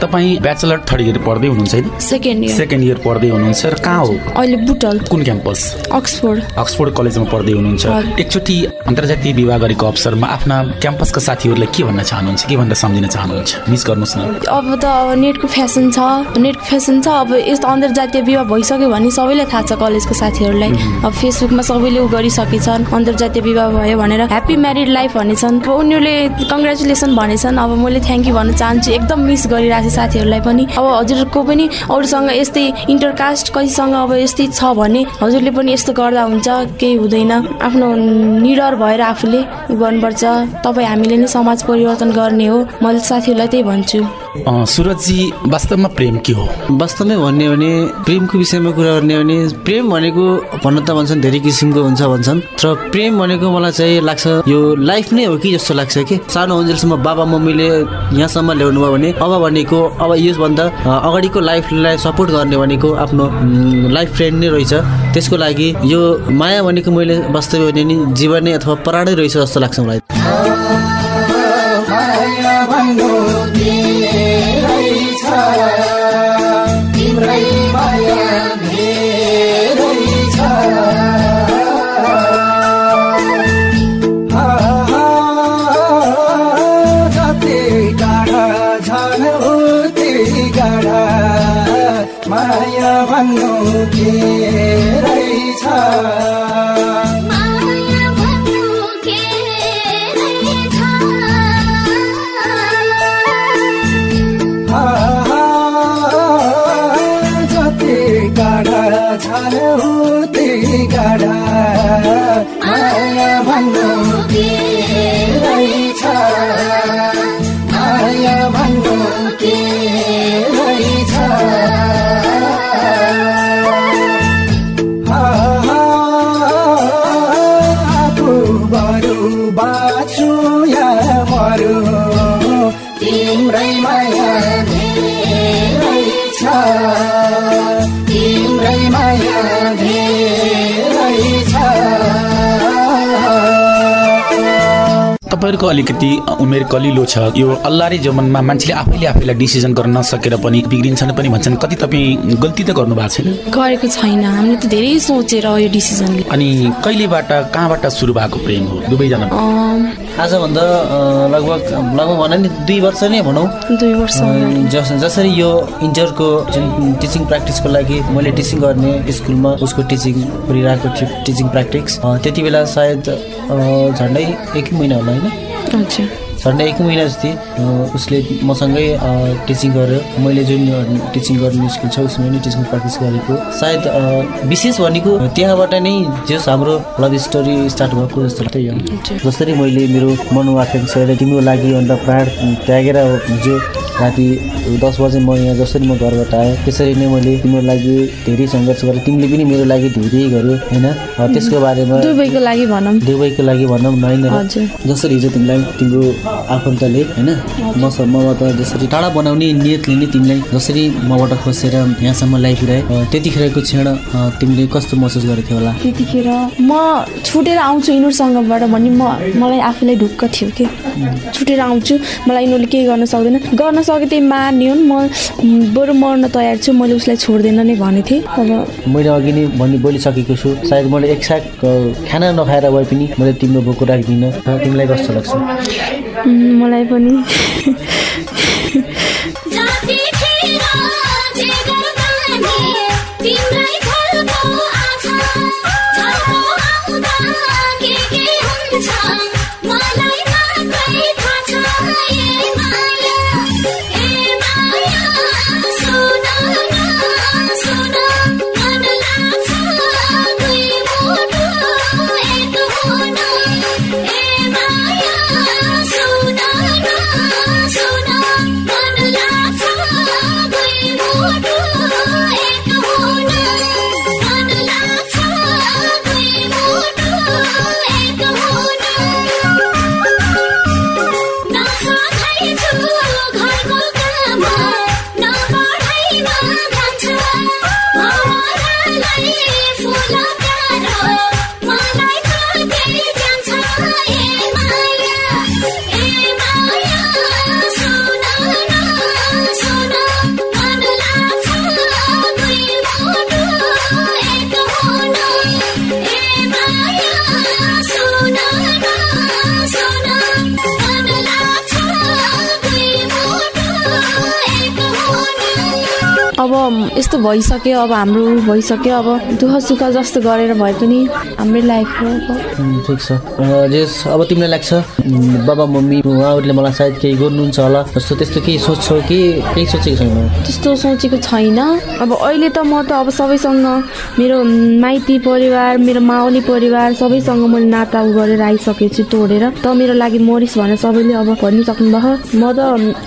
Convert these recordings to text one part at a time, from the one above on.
तपाईँ bachelor third year पढ्दै हुनुहुन्छ होइन? सेकेन्ड इयर सेकेन्ड इयर पढ्दै हुनुहुन्छ र कहाँ हो? अहिले बुटल। कुन क्याम्पस? अक्सफोर्ड। अक्सफोर्ड कलेजमा पढ्दै हुनुहुन्छ। एकचोटि अन्तर्जातीय विवाह गरेको अवसरमा आफ्ना क्याम्पसका साथीहरूलाई के भन्न चाहनुहुन्छ के भनेर सम्झिन चाहनुहुन्छ? मिस गर्नुहोस् न। अब त अब नेटको फेसन छ। नेटको फेसन छ। अब यस्तो अन्तर्जातीय विवाह भइसक्यो भने सबैलाई थाहा छ कलेजको साथीहरूलाई। अब फेसबुकमा सबैले उ गरिसकेछन्। अन्तर्जातीय विवाह भयो भनेर ह्याप्पी म्यारिड लाइफ भनेछन्। उनीहरूले कङ्ग्रेचुलेसन भनेछन्। अब मैले थ्याङ्क यू भन्न चाहन्छु। एकदम मिस गरिरहेको छु साथीहरूलाई पनि। अब हजुरको पनि अरूसँग यस्तै इन्टरकास्ट कतिसँग अब यस्तै छ भने हजुरले पनि यस्तो गर्दा हुन्छ केही हुँदैन। आफ्नो निडर भएर आफूले गर्नुपर्छ। तपाईँ हामीले नै समाज परिवर्तन गर्ने हो। मैले साथीहरूलाई त्यही भन्छु। अँ, सुरजजी वास्तवमा प्रेम के हो वास्तवमै भन्ने भने प्रेमको विषयमा कुरा गर्ने भने प्रेम भनेको भन्न त भन्छन् धेरै किसिमको हुन्छ भन्छन् तर प्रेम भनेको मलाई चाहिँ लाग्छ यो लाइफ नै हो कि जस्तो लाग्छ कि सानो अन्जेलसम्म बाबा मम्मीले यहाँसम्म ल्याउनु भयो भने अब भनेको अब यसभन्दा अ, अगाडिको लाइफलाई सपोर्ट गर्ने भनेको आफ्नो लाइफ फ्रेन्ड नै रहेछ त्यसको लागि यो माया भनेको मैले वास्तविक भने नि जीवन नै अथवा प्राणै रहेछ जस्तो लाग्छ मलाई के रहेछ तपाईँहरूको अलिकति उमेर कलिलो छ यो अल्लारे जमनमा मान्छेले आफैले आफैलाई डिसिजन गर्न नसकेर पनि बिग्रिन्छन् पनि भन्छन् कति तपाईँ गल्ती त गर्नु भएको छैन? गरेको छैन। हामीले त धेरै सोचेर यो डिसिजनले अनि कहिलेबाट कहाँबाट सुरु भएको प्रेम हो? दुवैजना आजभन्दा लगभग लगभग भन नि दुई वर्ष नै भनौँ। दुई वर्ष। जस जसरी यो इन्टरको जुन टिचिङ प्र्याक्टिसको लागि मैले टिचिङ गर्ने स्कुलमा उसको टिचिङ गरिरहेको थियो टिचिङ प्र्याक्टिस त्यति बेला सायद झन्डै एक महिना होला होइन। झन्डै एक महिना जति उसले मसँगै टिचिङ गर्यो। मैले जुन टिचिङ गर्ने स्कुल छ उसमा नै टिचिङ प्र्याक्टिस गरेको। सायद विशेष भनेको त्यहाँबाट नै जस हाम्रो लभ स्टोरी स्टार्ट भएको जस्तो लाग्छ यो। जसरी मैले मेरो मनोआकाङ्क्षाले तिम्रो लागि अन्त प्राण त्यागेर हिजो राति दस बजे म यहाँ जसरी म घरबाट आएँ त्यसरी नै मैले तिम्रो लागि धेरै सङ्घर्ष गरेँ। तिमीले पनि मेरो लागि धेरै गर्यो होइन? त्यसको बारेमा दुबईको लागि भनौँ। दुबईको लागि भनौँ न होइन। जसरी हिजो तिमीलाई तिम्रो आफन्तले होइन? मसँग मबाट जसरी टाढा बनाउने नियतले नै तिमीलाई जसरी मबाट खोसेर यहाँसम्म ल्याइपुऱ्याए त्यतिखेरको क्षण तिमीले कस्तो महसुस गरेको थियो होला? त्यतिखेर म छुटेर आउँछु यिनीहरूसँगबाट भन्ने म मलाई आफूलाई ढुक्क थियो कि? छुटेर आउँछु मलाई यिनीहरूले केही गर्न सक्दैन। गर्न सके त्यही मार्ने हुन् म म, बरु मर्न तयार छु मैले उसलाई छोड्दैन नै भनेको थिएँ। अब मैले अघि नै भनि बोलिसकेको छु सायद मैले एक साग अ, खाना नखाएर भए पनि मैले तिम्रो भोको राख्दिनँ। तिमीलाई कस्तो लाग्छ? मलाई पनि। यस्तो भइसक्यो अब हाम्रो भइसक्यो अब दुःख सुख जस्तो गरेर भए पनि हाम्रै लाइफ हो। ठिक छ। जेस अब तिमीलाई लाग्छ बाबा मम्मी उहाँहरूले मलाई सायद केही गर्नुहुन्छ होला जस्तो त्यस्तो केही सोच्छौ कि केही सोचेको छैन? त्यस्तो सोचेको छैन। अब अहिले त म त अब सबैसँग मेरो माइती परिवार मेरो मावली परिवार सबैसँग मैले नाता गरेर आइसकेको छु तोडेर त मेरो लागि मरिस् भनेर सबैले अब भनिसक्नु भएको म त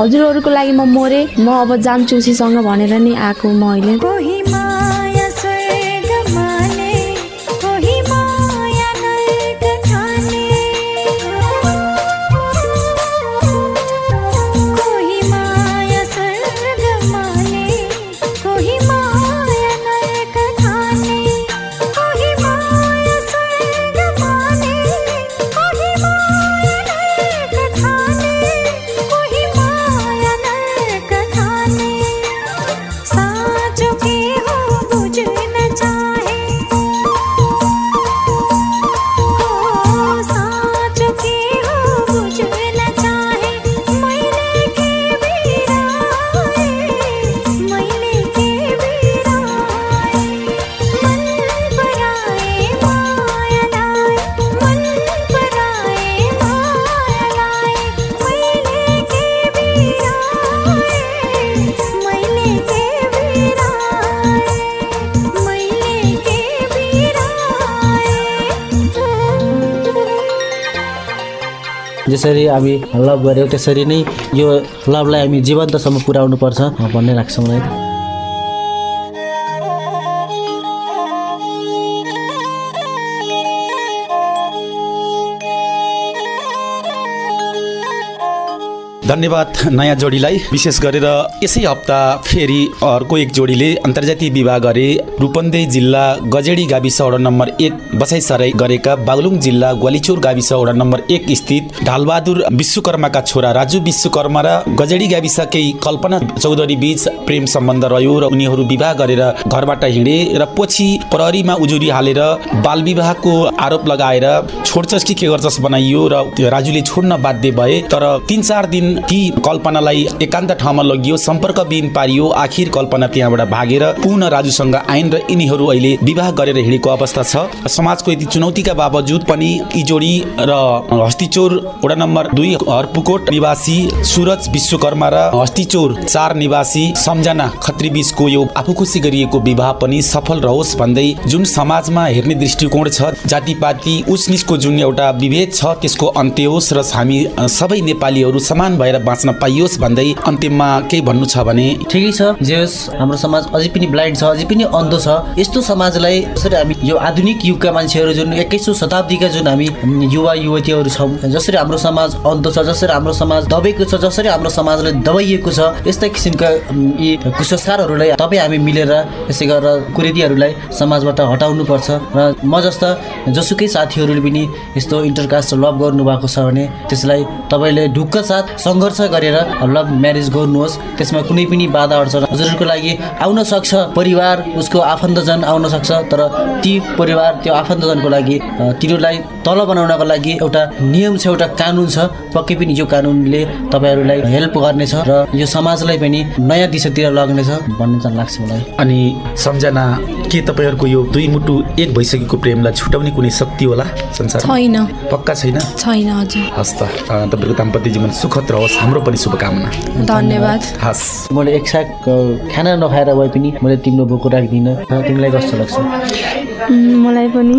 हजुरहरूको लागि म मरेँ म अब जान्छु उसीसँग भनेर नि आएको म। अहिले जसरी हामी लभ गऱ्यौँ त्यसरी नै यो लभलाई हामी जीवन्तसम्म पुर्याउनुपर्छ। भन्ने लाग्छ मलाई। धन्यवाद नयाँ जोडीलाई। विशेष गरेर यसै हप्ता फेरि अर्को एक जोडीले अन्तर्जातीय विवाह गरे रूपन्देही जिल्ला गजेडी गाविस वडा नम्बर एक बसाइसराई गरेका बागलुङ जिल्ला ग्वालिचोर गाविस वडा नम्बर एक स्थित ढालबहादुर विश्वकर्माका छोरा राजु विश्वकर्मा र गजेडी गाविसकै कल्पना चौधरी बीच प्रेम सम्बन्ध रह्यो र उनीहरू विवाह गरेर घरबाट हिँडे र पछि प्रहरीमा उजुरी हालेर बाल विवाहको आरोप लगाएर छोड्छस् कि के गर्छस् बनाइयो र राजुले छोड्न बाध्य भए। तर तिन चार दिन ती कल्पनालाई एकान्त ठाउँमा लगियो सम्पर्कविहीन पारियो आखिर कल्पना त्यहाँबाट भागेर पुनः राजुसँग आइन् र यिनीहरू अहिले विवाह गरेर हिँडेको अवस्था छ। समाजको यति चुनौतीका बावजुद पनि यी जोडी र हस्तिचौर वडा नम्बर दुई हरपुकोट निवासी सुरज विश्वकर्मा र हस्तिचौर चार निवासी सम्झना खत्री बीचको यो आफू खुसी गरिएको विवाह पनि सफल रहोस् भन्दै जुन समाजमा हेर्ने दृष्टिकोण छ जातिपाती उच निचको जुन एउटा विभेद छ त्यसको अन्त्य होस् र हामी सबै नेपालीहरू समान भएर बाँच्न पाइयोस् भन्दै अन्तिममा केही भन्नु छ भने? ठिकै छ। जे होस् हाम्रो समाज अझै पनि ब्लाइन्ड छ अझै पनि अन्धो छ। यस्तो समाजलाई जसरी हामी यो आधुनिक युगका मान्छेहरू जुन एक्काइसौँ शताब्दीका जुन हामी युवा युवतीहरू छौँ जसरी हाम्रो समाज अन्धो छ जसरी हाम्रो समाज दबेको छ जसरी हाम्रो समाजलाई दबाइएको छ यस्तै किसिमका यी कुसंस्कारहरूलाई तपाईँ हामी मिलेर यसै गरेर कुरेतीहरूलाई समाजबाट हटाउनु पर्छ र म जस्ता जसुकै साथीहरूले पनि यस्तो इन्टरकास्ट लभ गर्नुभएको छ भने त्यसलाई तपाईँले ढुक्क साथ सङ्घर्ष गरेर लभ म्यारेज गर्नुहोस्। त्यसमा कुनै पनि बाधा अड्चन हजुरहरूको लागि आउन सक्छ परिवार उसको आफन्तजन आउन सक्छ तर ती परिवार त्यो आफन्तजनको लागि तिनीहरूलाई तल बनाउनको लागि एउटा नियम छ एउटा कानुन छ। पक्कै पनि यो कानुनले तपाईँहरूलाई हेल्प गर्नेछ र यो समाजलाई पनि नयाँ दिशातिर लग्नेछ भन्ने चाहिँ लाग्छ मलाई। अनि सम्झना के तपाईँहरूको यो दुई मुटु एक भइसकेको प्रेमलाई छुटाउने कुनै शक्ति होला संसार छैन पक्का छैन छैन हजुर हस् त तपाईँको दाम्पत्य जीवन सुखद रहोस् हाम्रो पनि शुभकामना धन्यवाद हस् मैले एक साग खाना नखाएर भए पनि मैले तिम्रो भोको राख्दिनँ तिमीलाई कस्तो लाग्छ मलाई पनि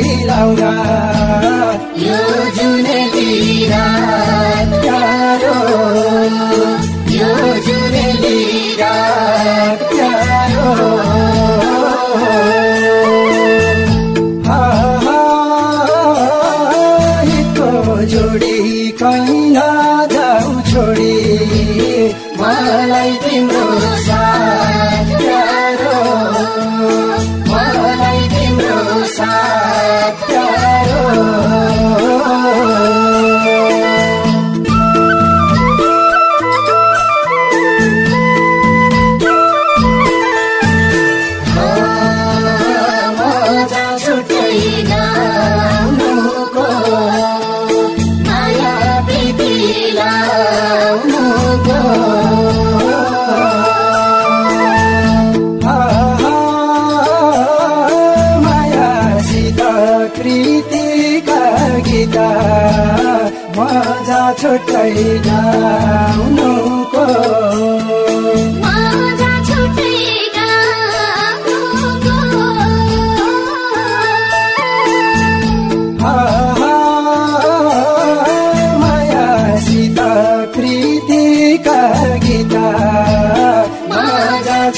तिरा जोडी कैन जाऊ छोडी। मलाई तिम्रो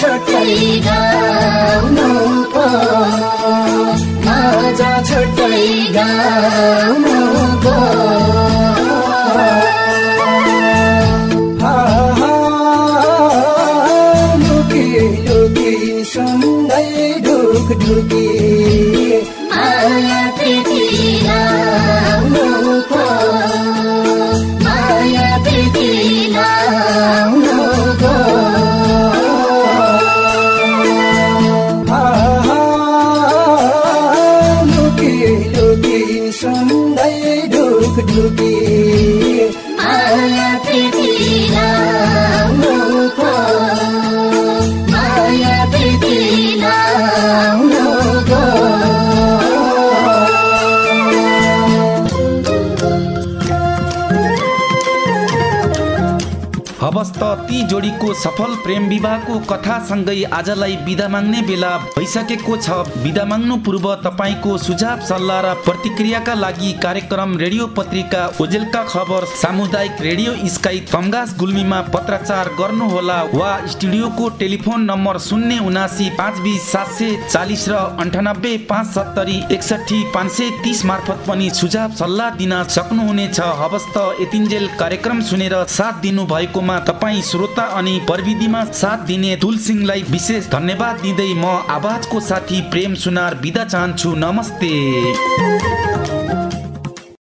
छुट्टै गाउनुको माझा छुट्टै गाउँको हवस् त जोडीको सफल प्रेम विवाहको कथासँगै आजलाई बिदा माग्ने बेला भइसकेको छ। बिदा माग्नु पूर्व तपाईँको सुझाव सल्लाह र प्रतिक्रियाका लागि कार्यक्रम रेडियो पत्रिका ओजेलका खबर सामुदायिक रेडियो स्काई तमगास गुल्मीमा पत्राचार गर्नुहोला वा स्टुडियोको टेलिफोन नम्बर शून्य उनासी पाँच बिस सात सय चालिस र अन्ठानब्बे पाँच सत्तरी एकसठी पाँच सय तिस मार्फत पनि सुझाव सल्लाह दिन सक्नुहुनेछ। हवस् त यतिन्जेल कार्यक्रम सुनेर साथ दिनु भएकोमा तपाईँ श्रोता अनि प्रविधिमा साथ दिने तुल सिंहलाई विशेष धन्यवाद दिँदै म आवाजको साथी प्रेम सुनार बिदा चाहन्छु। नमस्ते।